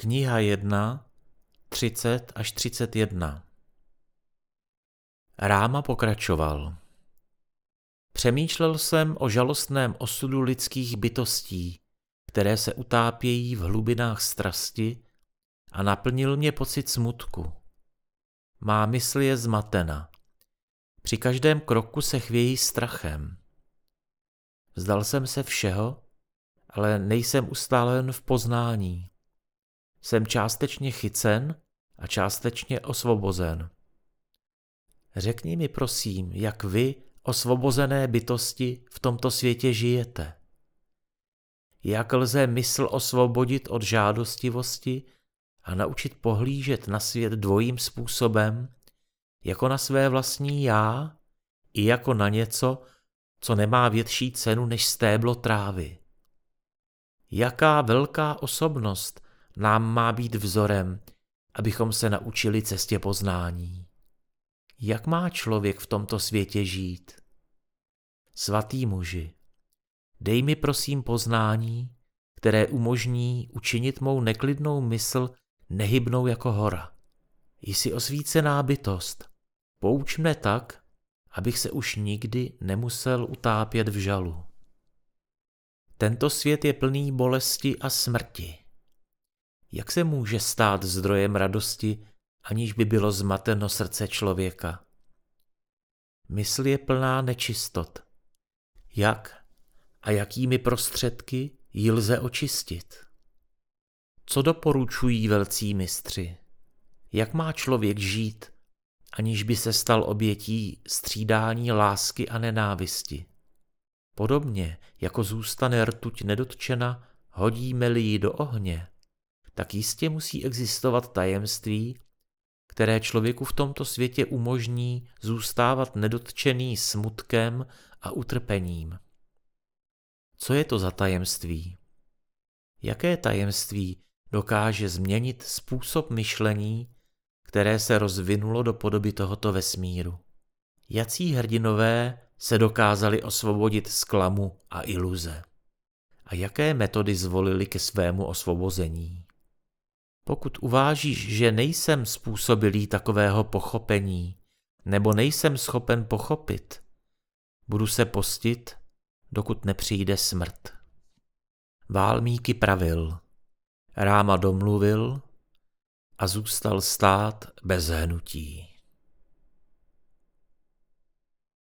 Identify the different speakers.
Speaker 1: Kniha 1, 30 až 31 Ráma pokračoval. Přemýšlel jsem o žalostném osudu lidských bytostí, které se utápějí v hlubinách strasti a naplnil mě pocit smutku. Má mysl je zmatena. Při každém kroku se chvějí strachem. Vzdal jsem se všeho, ale nejsem ustálen v poznání. Jsem částečně chycen a částečně osvobozen. Řekni mi prosím, jak vy, osvobozené bytosti, v tomto světě žijete. Jak lze mysl osvobodit od žádostivosti a naučit pohlížet na svět dvojím způsobem, jako na své vlastní já i jako na něco, co nemá větší cenu než stéblo trávy. Jaká velká osobnost nám má být vzorem, abychom se naučili cestě poznání. Jak má člověk v tomto světě žít? Svatý muži, dej mi prosím poznání, které umožní učinit mou neklidnou mysl nehybnou jako hora. Jsi osvícená bytost. Pouč mne tak, abych se už nikdy nemusel utápět v žalu. Tento svět je plný bolesti a smrti. Jak se může stát zdrojem radosti, aniž by bylo zmateno srdce člověka? Mysl je plná nečistot. Jak a jakými prostředky ji lze očistit? Co doporučují velcí mistři? Jak má člověk žít, aniž by se stal obětí střídání lásky a nenávisti? Podobně, jako zůstane rtuť nedotčena, hodíme-li ji do ohně, tak jistě musí existovat tajemství, které člověku v tomto světě umožní zůstávat nedotčený smutkem a utrpením. Co je to za tajemství? Jaké tajemství dokáže změnit způsob myšlení, které se rozvinulo do podoby tohoto vesmíru? Jací hrdinové se dokázali osvobodit z klamu a iluze? A jaké metody zvolili ke svému osvobození? Pokud uvážíš, že nejsem způsobilý takového pochopení, nebo nejsem schopen pochopit, budu se postit, dokud nepřijde smrt. Válmíky pravil, Ráma domluvil a zůstal stát bez hnutí.